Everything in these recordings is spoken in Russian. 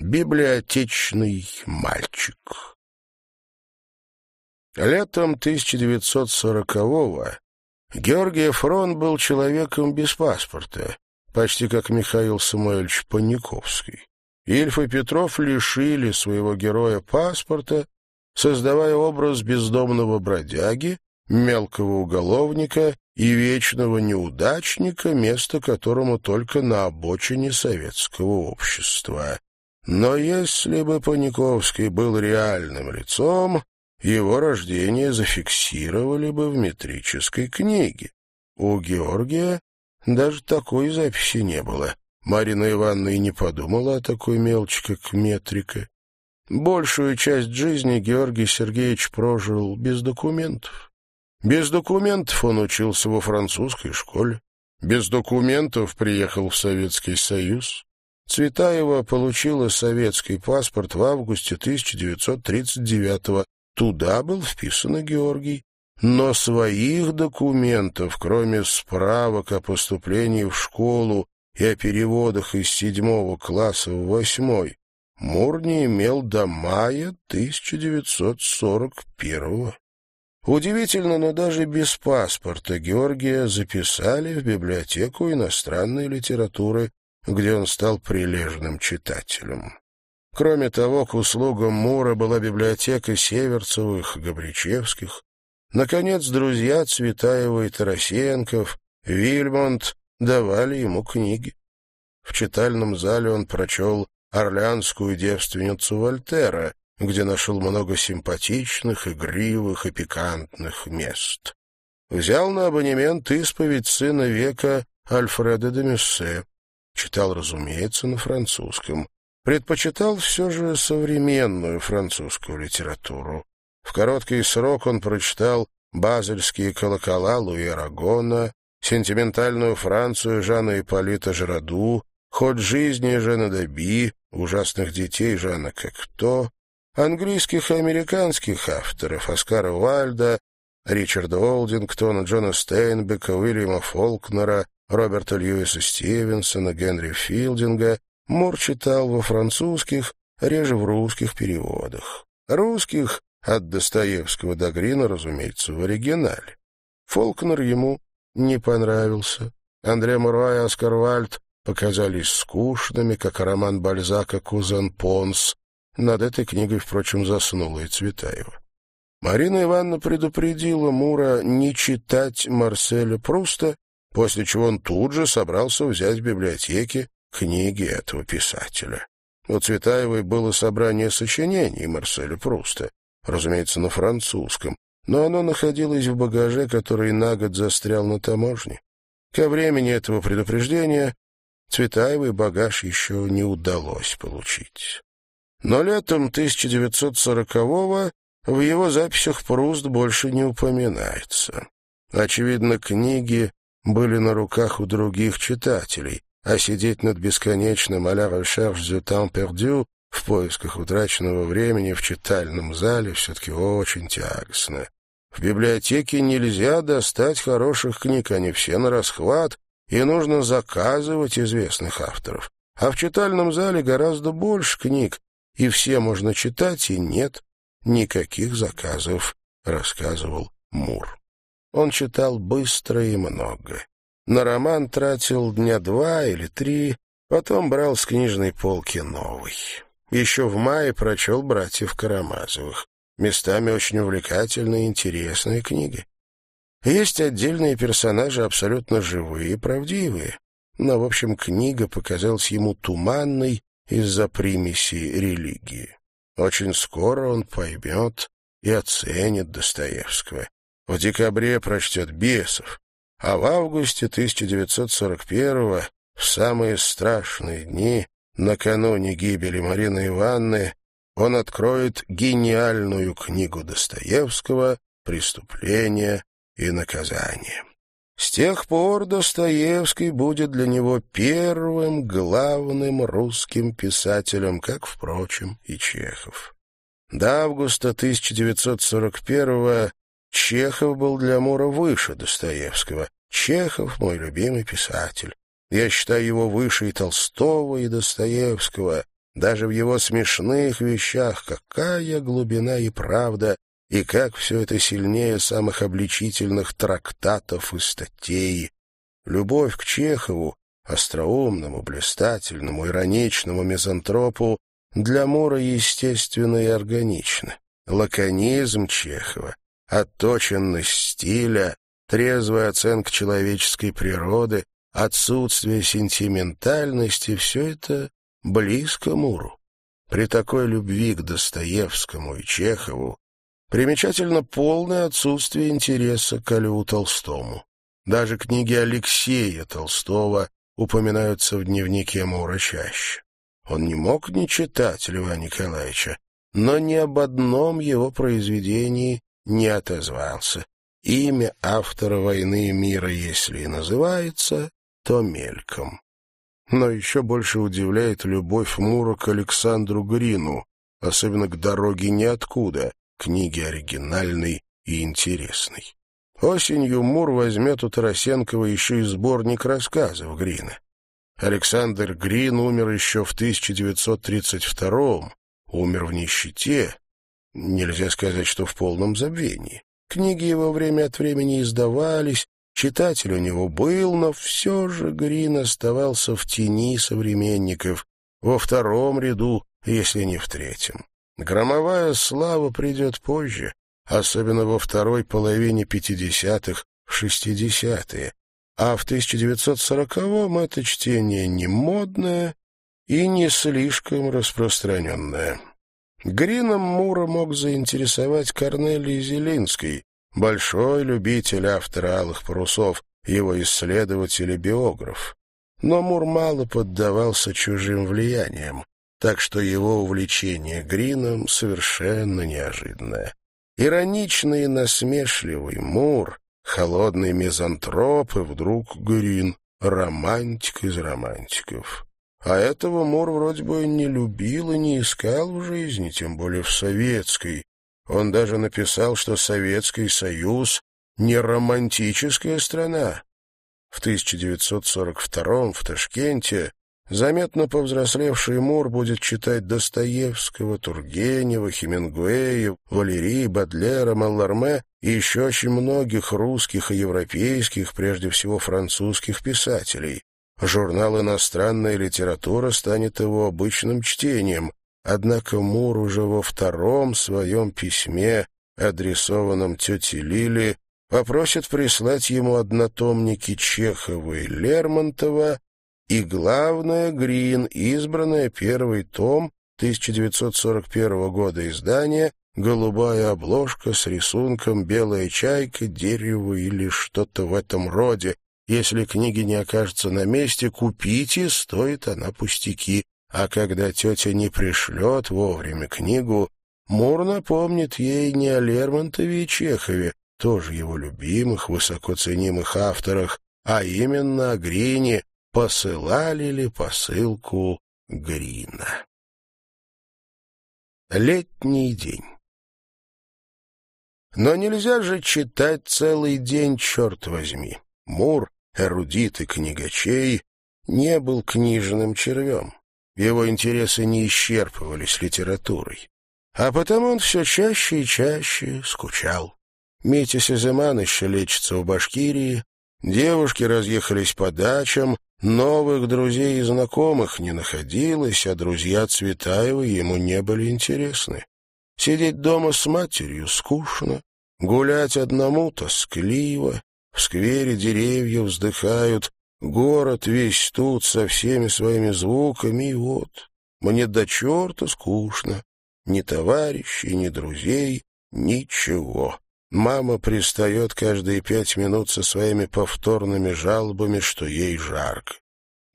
Библиотечный мальчик. Летом 1940-го Георгий Фрон был человеком без паспорта, почти как Михаил Самуэльевич Паниковский. Ильф и Петров лишили своего героя паспорта, создавая образ бездомного бродяги, мелкого уголовника и вечного неудачника, место которому только на обочине советского общества. Но если бы Паниковский был реальным лицом, его рождение зафиксировали бы в метрической книге. У Георгия даже такой записи не было. Марина Ивановна и не подумала о такой мелочи, как метрика. Большую часть жизни Георгий Сергеевич прожил без документов. Без документов он учился во французской школе. Без документов приехал в Советский Союз. Цветаева получила советский паспорт в августе 1939-го. Туда был вписан и Георгий. Но своих документов, кроме справок о поступлении в школу и о переводах из седьмого класса в восьмой, Мур не имел до мая 1941-го. Удивительно, но даже без паспорта Георгия записали в библиотеку иностранной литературы где он стал прилежным читателем. Кроме того, к услугам Мура была библиотека Северцевых, Габричевских. Наконец, друзья Цветаева и Тарасенков, Вильмонт давали ему книги. В читальном зале он прочел «Орлеанскую девственницу Вольтера», где нашел много симпатичных, игривых и пикантных мест. Взял на абонемент исповедь сына века Альфреда де Мюссе. Читал, разумеется, на французском. Предпочитал все же современную французскую литературу. В короткий срок он прочитал «Базельские колокола» Луи Арагона, «Сентиментальную Францию» Жана Ипполита Жираду, «Ход жизни» Жана Даби, «Ужасных детей» Жана Кокто, английских и американских авторов Оскара Уальда, Ричарда Олдингтона, Джона Стейнбека, Уильяма Фолкнера, Роберта Льюиса Стивенсона, Генри Филдинга Мур читал во французских, реже в русских переводах. Русских от Достоевского до Грина, разумеется, в оригинале. Фолкнер ему не понравился. Андре Муруа и Оскар Вальд показались скучными, как роман Бальзака «Кузен Понс». Над этой книгой, впрочем, заснула и Цветаева. Марина Ивановна предупредила Мура не читать Марселя Пруста после чего он тут же собрался взять в библиотеке книги этого писателя. У Цветаевой было собрание сочинений Марселя Пруста, разумеется, на французском, но оно находилось в багаже, который на год застрял на таможне. Ко времени этого предупреждения Цветаевой багаж еще не удалось получить. Но летом 1940-го в его записях Пруст больше не упоминается. Очевидно, книги были на руках у других читателей, а сидеть над бесконечным «à la recherche du temps perdu» в поисках утраченного времени в читальном зале все-таки очень тягостно. В библиотеке нельзя достать хороших книг, они все на расхват, и нужно заказывать известных авторов. А в читальном зале гораздо больше книг, и все можно читать, и нет никаких заказов, рассказывал Мур. Он читал быстро и много. На роман тратил дня два или три, потом брал с книжной полки новый. Еще в мае прочел «Братьев Карамазовых». Местами очень увлекательные и интересные книги. Есть отдельные персонажи, абсолютно живые и правдивые. Но, в общем, книга показалась ему туманной из-за примеси религии. Очень скоро он поймет и оценит Достоевского в декабре прочтет «Бесов», а в августе 1941-го, в самые страшные дни, накануне гибели Марины Ивановны, он откроет гениальную книгу Достоевского «Преступление и наказание». С тех пор Достоевский будет для него первым главным русским писателем, как, впрочем, и Чехов. До августа 1941-го Чехов был для Мура выше Достоевского. Чехов — мой любимый писатель. Я считаю его выше и Толстого, и Достоевского. Даже в его смешных вещах какая глубина и правда, и как все это сильнее самых обличительных трактатов и статей. Любовь к Чехову, остроумному, блистательному, ироничному мизантропу, для Мура естественно и органично. Лаконизм Чехова, отточенность стиля, трезвая оценка человеческой природы, отсутствие сентиментальности — все это близко Муру. При такой любви к Достоевскому и Чехову примечательно полное отсутствие интереса к Льву Толстому. Даже книги Алексея Толстого упоминаются в дневнике Мура чаще. Он не мог не читать Льва Николаевича, но ни об одном его произведении не отозвался. Имя автора «Войны и мира», если и называется, то мельком. Но еще больше удивляет любовь Мура к Александру Грину, особенно к «Дороге ниоткуда», книге оригинальной и интересной. Осенью Мур возьмет у Тарасенкова еще и сборник рассказов Грина. Александр Грин умер еще в 1932-м, умер в нищете, нельзя сказать, что в полном забвении. Книги его время от времени издавались, читатель у него был, но все же Грин оставался в тени современников, во втором ряду, если не в третьем. Громовая слава придет позже, особенно во второй половине 50-х, 60-е, а в 1940-м это чтение не модное и не слишком распространенное. Грином Мура мог заинтересовать Корнелий Зелинский, большой любитель автора «Алых парусов», его исследователь и биограф. Но Мур мало поддавался чужим влияниям, так что его увлечение Грином совершенно неожиданное. Ироничный и насмешливый Мур, холодный мизантроп и вдруг Грин, романтик из романтиков. А этого Мур вроде бы не любил и не искал в жизни, тем более в советской. Он даже написал, что Советский Союз — не романтическая страна. В 1942 в Ташкенте заметно повзрослевший Мур будет читать Достоевского, Тургенева, Хемингуэя, Валерии, Бадлера, Малларме и еще очень многих русских и европейских, прежде всего французских писателей. Журнал «Иностранная литература» станет его обычным чтением, однако Мур уже во втором своем письме, адресованном тете Лили, попросит прислать ему однотомники Чехова и Лермонтова и, главное, Грин, избранное первый том 1941 года издания, голубая обложка с рисунком белая чайка, дерево или что-то в этом роде, если книги не окажутся на месте, купите, стоит она пустяки. А когда тетя не пришлет вовремя книгу, Мур напомнит ей не о Лермонтове и Чехове, тоже его любимых, высоко ценимых авторах, а именно о Грине, посылали ли посылку Грина. Летний день Но нельзя же читать целый день, черт возьми. Мур эрудит и книгачей, не был книжным червем. Его интересы не исчерпывались литературой. А потому он все чаще и чаще скучал. Митя Сеземан еще лечится в Башкирии, девушки разъехались по дачам, новых друзей и знакомых не находилось, а друзья Цветаева ему не были интересны. Сидеть дома с матерью скучно, гулять одному тоскливо, в сквере деревья вздыхают, город весь тут со всеми своими звуками, и вот мне до черта скучно. Ни товарищей, ни друзей, ничего. Мама пристает каждые пять минут со своими повторными жалобами, что ей жарко.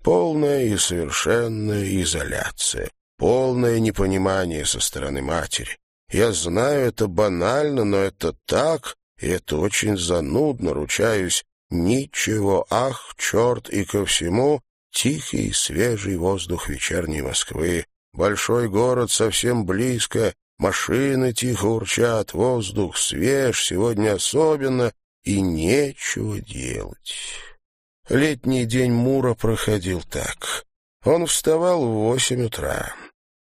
Полная и совершенная изоляция, полное непонимание со стороны матери. Я знаю, это банально, но это так, и это очень занудно, ручаюсь. Ничего, ах, черт, и ко всему тихий свежий воздух вечерней Москвы. Большой город совсем близко, машины тихо урчат, воздух свеж, сегодня особенно, и нечего делать. Летний день Мура проходил так. Он вставал в восемь утра.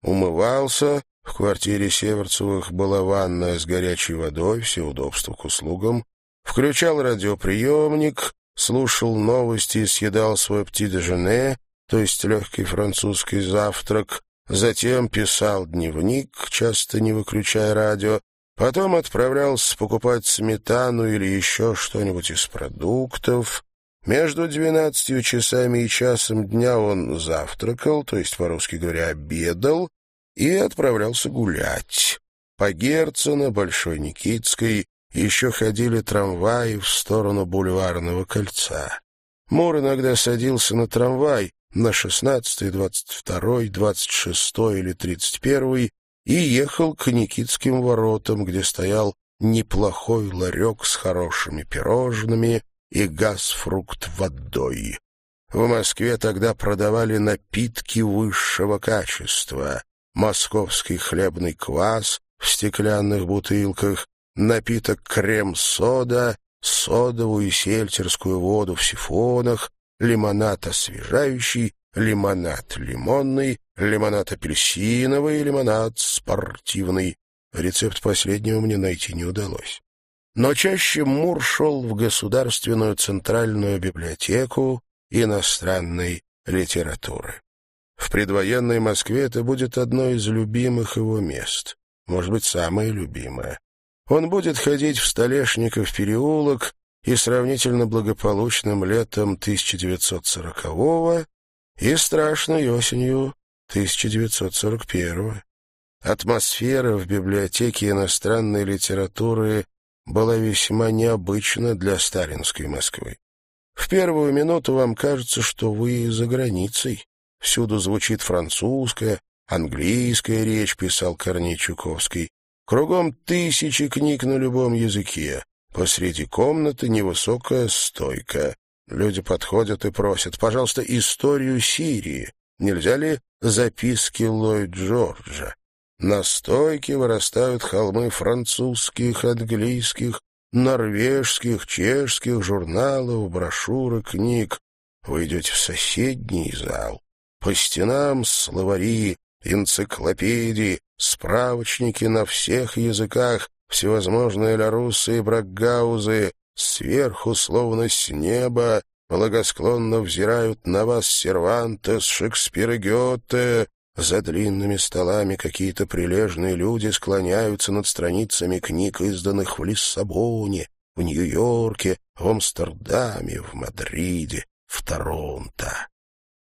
умывался, в квартире Северцевых была ванная с горячей водой, все удобства к услугам, включал радиоприемник, слушал новости и съедал свой пти-де-жене, то есть легкий французский завтрак, затем писал дневник, часто не выключая радио, потом отправлялся покупать сметану или еще что-нибудь из продуктов. Между двенадцатью часами и часом дня он завтракал, то есть, по-русски говоря, обедал, и отправлялся гулять. По Герцена, Большой Никитской, еще ходили трамваи в сторону бульварного кольца. Мур иногда садился на трамвай на шестнадцатый, двадцать второй, двадцать шестой или тридцать первый и ехал к Никитским воротам, где стоял неплохой ларек с хорошими пирожными и газ-фрукт водой. В Москве тогда продавали напитки высшего качества московский хлебный квас в стеклянных бутылках, напиток крем-сода, содовую и сельтерскую воду в сифонах, лимонад освежающий, лимонад лимонный, лимонад апельсиновый лимонад спортивный. Рецепт последнего мне найти не удалось. Но чаще Мур шел в Государственную Центральную библиотеку иностранной литературы. В предвоенной Москве это будет одно из любимых его мест, может быть, самое любимое. Он будет ходить в Столешников переулок и сравнительно благополучным летом 1940-го и страшной осенью 1941-го. Атмосфера в библиотеке иностранной литературы была весьма необычна для сталинской Москвы. В первую минуту вам кажется, что вы за границей. Всюду звучит французская, английская речь, писал Корней Чуковский. Кругом тысячи книг на любом языке. Посреди комнаты невысокая стойка. Люди подходят и просят, пожалуйста, историю Сирии. Нельзя ли записки Ллойд Джорджа? На стойке вырастают холмы французских, английских, норвежских, чешских журналов, брошюр и книг. Вы идете в соседний зал. По стенам словари, энциклопедии, справочники на всех языках, всевозможные ларусы и бракгаузы, сверху, словно с неба, благосклонно взирают на вас Сервантес, Шекспир и Гёте. За длинными столами какие-то прилежные люди склоняются над страницами книг, изданных в Лиссабоне, в Нью-Йорке, в Амстердаме, в Мадриде, в Торонто.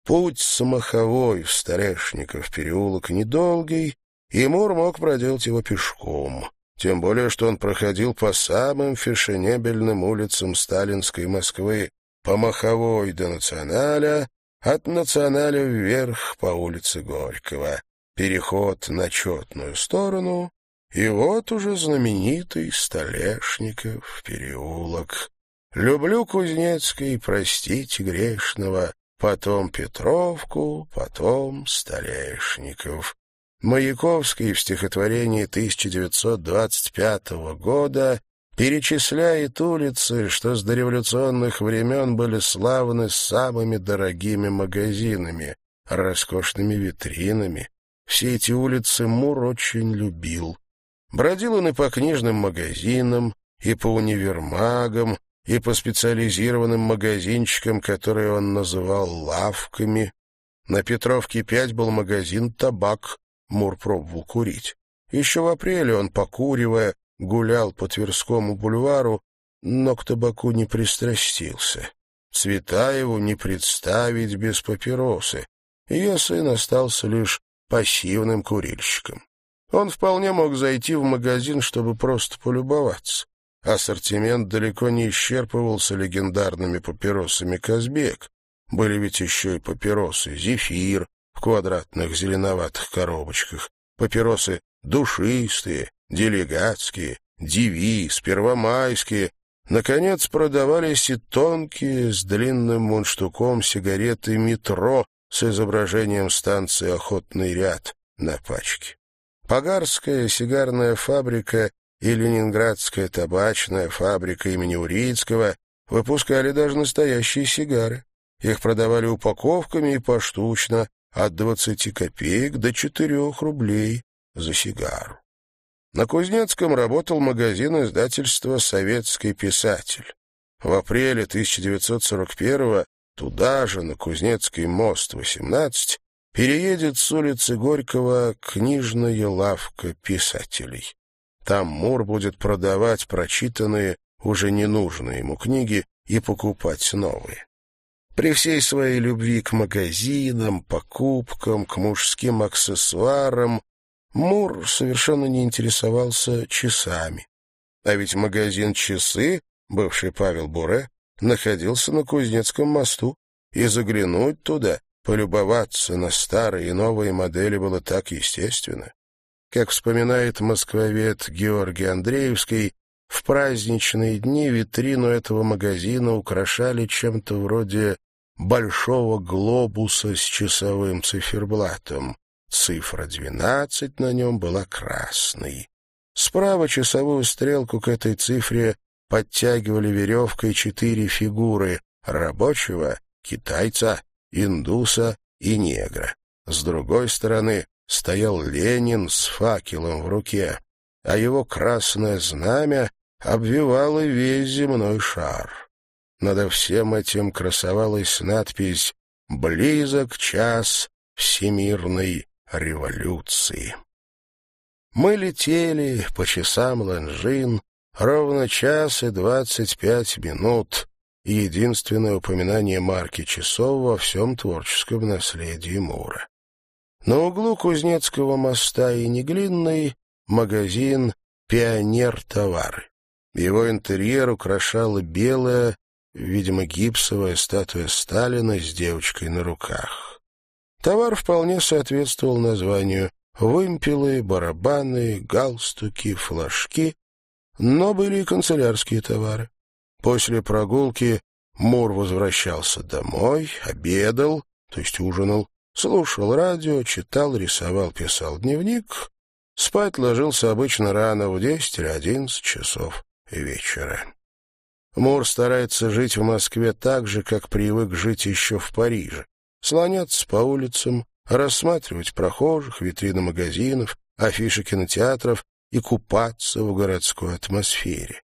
Путь самоховой в Столешников переулок недолгий, и Мур мог проделать его пешком. Тем более, что он проходил по самым фешенебельным улицам сталинской Москвы, по Маховой до Националя, от Националя вверх по улице Горького, переход на четную сторону, и вот уже знаменитый Столешников переулок. Люблю Кузнецкий, простите грешного, потом Петровку, потом Столешников. Маяковский в стихотворении 1925 года перечисляет улицы, что с дореволюционных времен были славны самыми дорогими магазинами, роскошными витринами. Все эти улицы Мур очень любил. Бродил он и по книжным магазинам, и по универмагам, и по специализированным магазинчикам, которые он называл лавками. На Петровке 5 был магазин «Табак», Мур пробовал курить. Еще в апреле он, покуривая, гулял по Тверскому бульвару, но к табаку не пристрастился. Цветаеву не представить без папиросы. Ее сын остался лишь пассивным курильщиком. Он вполне мог зайти в магазин, чтобы просто полюбоваться. Ассортимент далеко не исчерпывался легендарными папиросами «Казбек». Были ведь еще и папиросы «Зефир» в квадратных зеленоватых коробочках, папиросы душистые, делегатские, девиз, первомайские. Наконец продавались и тонкие с длинным мундштуком сигареты «Метро» с изображением станции «Охотный ряд» на пачке. Погарская сигарная фабрика и Ленинградская табачная фабрика имени Урицкого выпускали даже настоящие сигары. Их продавали упаковками и поштучно, от 20 копеек до 4 рублей за сигару. На Кузнецком работал магазин издательства «Советский писатель». В апреле 1941-го туда же, на Кузнецкий мост, 18, переедет с улицы Горького книжная лавка писателей. Там Мур будет продавать прочитанные, уже ненужные ему книги и покупать новые. При всей своей любви к магазинам, покупкам, к мужским аксессуарам, Мур совершенно не интересовался часами. А ведь магазин «Часы», бывший Павел Буре, находился на Кузнецком мосту, и заглянуть туда, полюбоваться на старые и новые модели было так естественно. Как вспоминает москвовед Георгий Андреевский, в праздничные дни витрину этого магазина украшали чем-то вроде большого глобуса с часовым циферблатом. Цифра 12 на нем была красной. Справа часовую стрелку к этой цифре подтягивали веревкой четыре фигуры — рабочего, китайца, индуса и негра. С другой стороны стоял Ленин с факелом в руке, а его красное знамя обвивало весь земной шар. Над всем этим красовалась надпись «Близок час всемирной революции». Мы летели по часам Ланжин ровно час и двадцать пять минут, единственное упоминание марки часов во всем творческом наследии Мура. На углу Кузнецкого моста и Неглинной магазин «Пионер-товары». Его интерьер украшала белая, видимо, гипсовая статуя Сталина с девочкой на руках. Товар вполне соответствовал названию вымпелы, барабаны, галстуки, флажки, но были и канцелярские товары. После прогулки Мур возвращался домой, обедал, то есть ужинал, Слушал радио, читал, рисовал, писал дневник. Спать ложился обычно рано, в десять или одиннадцать часов вечера. Мур старается жить в Москве так же, как привык жить еще в Париже. Слоняться по улицам, рассматривать прохожих, витрины магазинов, афиши кинотеатров и купаться в городской атмосфере.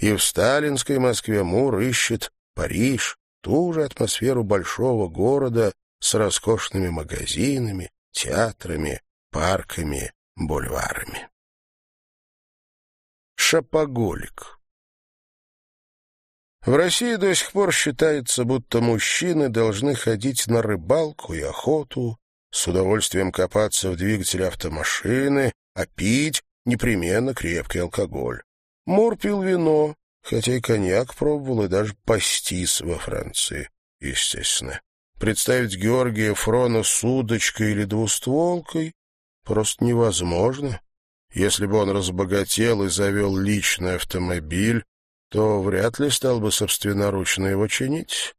И в сталинской Москве Мур ищет Париж, ту же атмосферу большого города, с роскошными магазинами, театрами, парками, бульварами. Шапоголик В России до сих пор считается, будто мужчины должны ходить на рыбалку и охоту, с удовольствием копаться в двигателе автомашины, а пить непременно крепкий алкоголь. Мур пил вино, хотя и коньяк пробовал, и даже пастис во Франции, естественно. Представить Георгия Фрона с удочкой или двустволкой просто невозможно. Если бы он разбогател и завел личный автомобиль, то вряд ли стал бы собственноручно его чинить.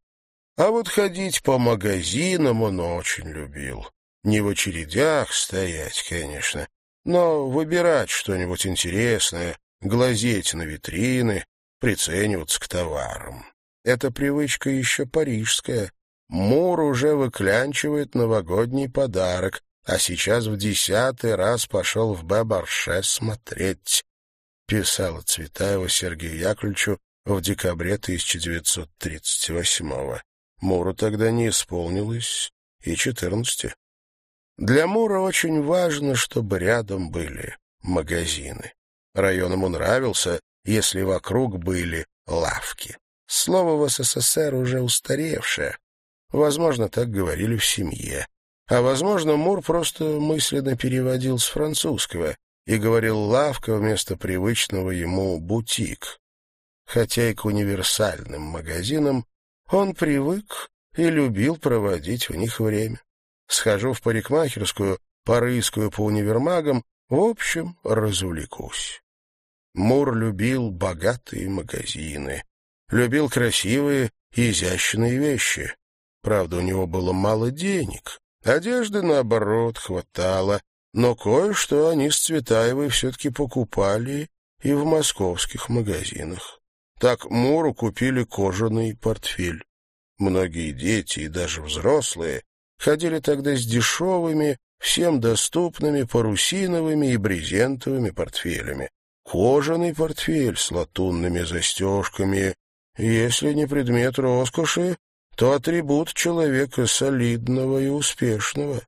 А вот ходить по магазинам он очень любил. Не в очередях стоять, конечно, но выбирать что-нибудь интересное, глазеть на витрины, прицениваться к товарам. Эта привычка еще парижская, Мур уже выклянчивает новогодний подарок, а сейчас в десятый раз пошел в Бабарше смотреть, писала Цветаева Сергею Яковлевичу в декабре 1938-го. Муру тогда не исполнилось и четырнадцати. Для Мура очень важно, чтобы рядом были магазины. Район ему нравился, если вокруг были лавки. Слово в СССР уже устаревшее, Возможно, так говорили в семье. А, возможно, Мур просто мысленно переводил с французского и говорил «лавка» вместо привычного ему «бутик». Хотя и к универсальным магазинам он привык и любил проводить в них время. Схожу в парикмахерскую, порыскую по универмагам, в общем, развлекусь. Мур любил богатые магазины, любил красивые изящные вещи. Правда, у него было мало денег. Одежды, наоборот, хватало. Но кое-что они с Цветаевой все-таки покупали и в московских магазинах. Так Муру купили кожаный портфель. Многие дети и даже взрослые ходили тогда с дешевыми, всем доступными парусиновыми и брезентовыми портфелями. Кожаный портфель с латунными застежками, если не предмет роскоши, то атрибут человека солидного и успешного.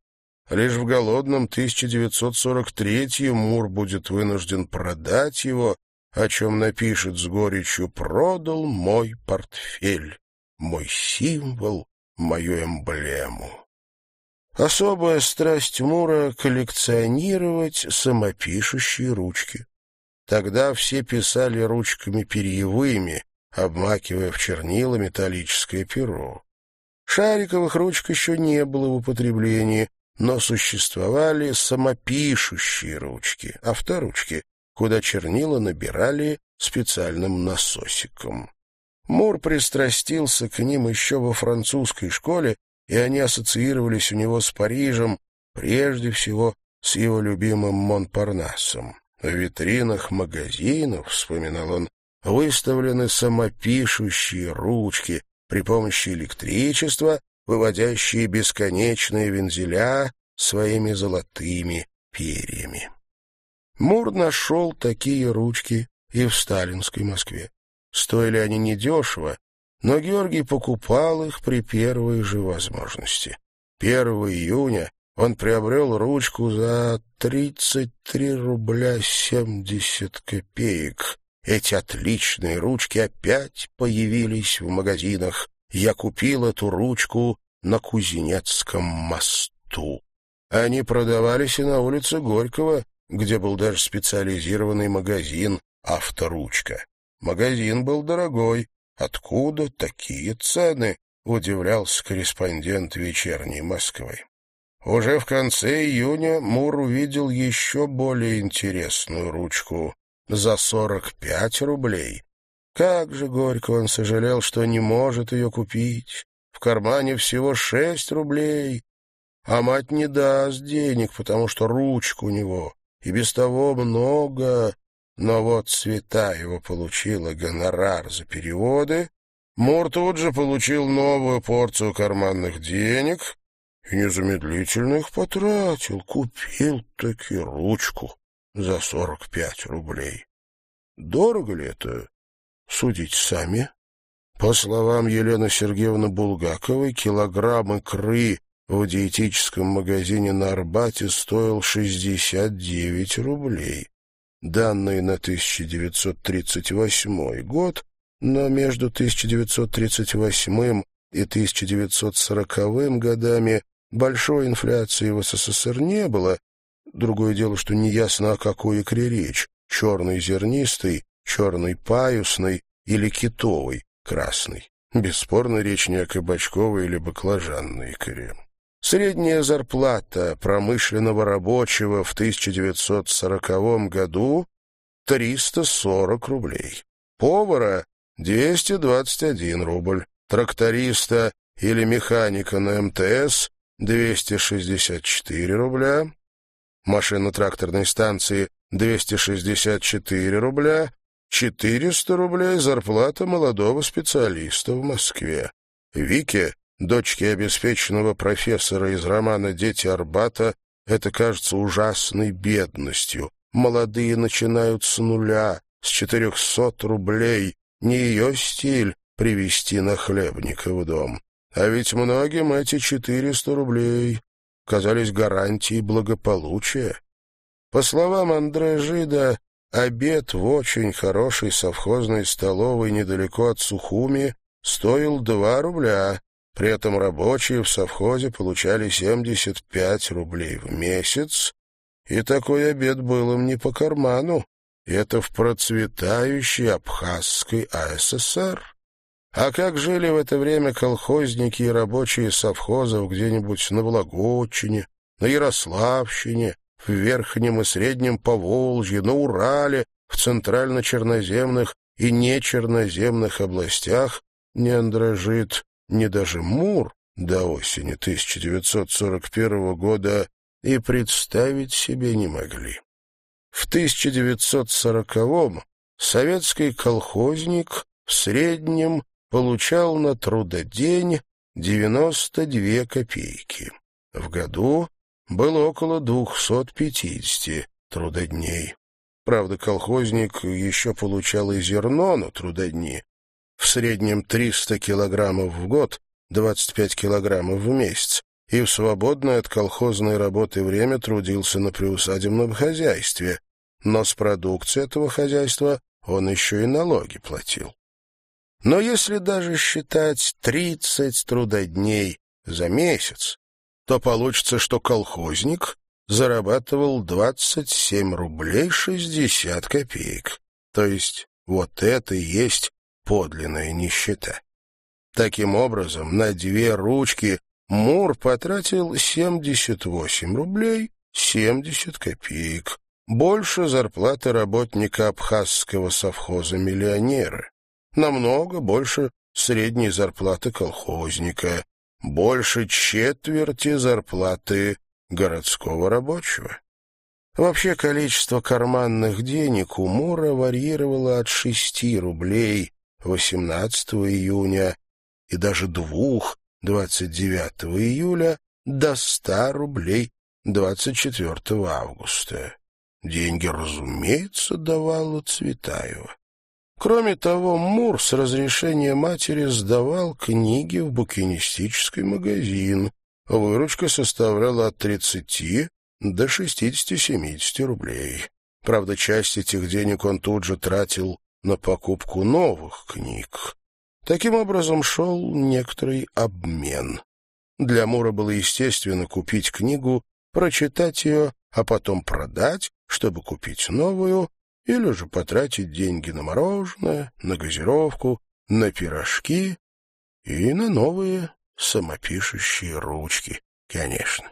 Лишь в голодном 1943 Мур будет вынужден продать его, о чем напишет с горечью «Продал мой портфель, мой символ, мою эмблему». Особая страсть Мура — коллекционировать самопишущие ручки. Тогда все писали ручками перьевыми, обмакивая в чернила металлическое перо. Шариковых ручек еще не было в употреблении, но существовали самопишущие ручки, авторучки, куда чернила набирали специальным насосиком. Мур пристрастился к ним еще во французской школе, и они ассоциировались у него с Парижем, прежде всего с его любимым Монпарнасом. В витринах магазинов, вспоминал он, выставлены самопишущие ручки при помощи электричества, выводящие бесконечные вензеля своими золотыми перьями. Мур нашел такие ручки и в сталинской Москве. Стоили они недешево, но Георгий покупал их при первой же возможности. 1 июня он приобрел ручку за 33 рубля 70 копеек, эти отличные ручки опять появились в магазинах. Я купил эту ручку на Кузнецком мосту. Они продавались и на улице Горького, где был даже специализированный магазин «Авторучка». Магазин был дорогой. Откуда такие цены? Удивлялся корреспондент «Вечерней Москвы». Уже в конце июня Мур увидел еще более интересную ручку за сорок пять рублей. Как же горько он сожалел, что не может ее купить. В кармане всего шесть рублей, а мать не даст денег, потому что ручку у него и без того много. Но вот Света его получила гонорар за переводы, Мур тут же получил новую порцию карманных денег и незамедлительно их потратил, купил таки ручку за сорок пять рублей. Дорого ли это? Судить сами. По словам Елены Сергеевны Булгаковой, килограмм икры в диетическом магазине на Арбате стоил 69 рублей. Данные на 1938 год, но между 1938 и 1940 годами большой инфляции в СССР не было, Другое дело, что неясно, о какой икре речь — черной зернистой, черной паюсной или китовой, красной. Бесспорно, речь не о кабачковой или баклажанной икре. Средняя зарплата промышленного рабочего в 1940 году — 340 рублей. Повара — 221 рубль. Тракториста или механика на МТС — 264 рубля машино-тракторной станции 264 рубля, 400 рублей зарплата молодого специалиста в Москве. Вике, дочке обеспеченного профессора из романа «Дети Арбата», это кажется ужасной бедностью. Молодые начинают с нуля, с 400 рублей. Не ее стиль привести на хлебника в дом. А ведь многим эти 400 рублей казались гарантией благополучия. По словам Андре Жида, обед в очень хорошей совхозной столовой недалеко от Сухуми стоил 2 рубля, при этом рабочие в совхозе получали 75 рублей в месяц, и такой обед был им не по карману. Это в процветающей Абхазской АССР. А как жили в это время колхозники и рабочие совхозов где-нибудь на Благотчине, на Ярославщине, в Верхнем и Среднем Поволжье, на Урале, в центрально-черноземных и нечерноземных областях, ни Андрожит, ни даже Мур до осени 1941 года и представить себе не могли. В 1940-м советский колхозник в среднем получал на трудодень 92 копейки. В году было около 250 трудодней. Правда, колхозник еще получал и зерно на трудодни. В среднем 300 килограммов в год, 25 килограммов в месяц, и в свободное от колхозной работы время трудился на приусадебном хозяйстве, но с продукции этого хозяйства он еще и налоги платил. Но если даже считать 30 трудодней за месяц, то получится, что колхозник зарабатывал 27 рублей 60 копеек. То есть вот это и есть подлинная нищета. Таким образом, на две ручки Мур потратил 78 рублей 70 копеек. Больше зарплаты работника абхазского совхоза миллионера. Намного больше средней зарплаты колхозника. Больше четверти зарплаты городского рабочего. Вообще количество карманных денег у Мура варьировало от 6 рублей 18 июня и даже двух 29 июля до 100 рублей 24 августа. Деньги, разумеется, давала Цветаева. Кроме того, Мур с разрешения матери сдавал книги в букинистический магазин. Выручка составляла от 30 до 60-70 рублей. Правда, часть этих денег он тут же тратил на покупку новых книг. Таким образом шел некоторый обмен. Для Мура было естественно купить книгу, прочитать ее, а потом продать, чтобы купить новую, или же потратить деньги на мороженое, на газировку, на пирожки и на новые самопишущие ручки, конечно.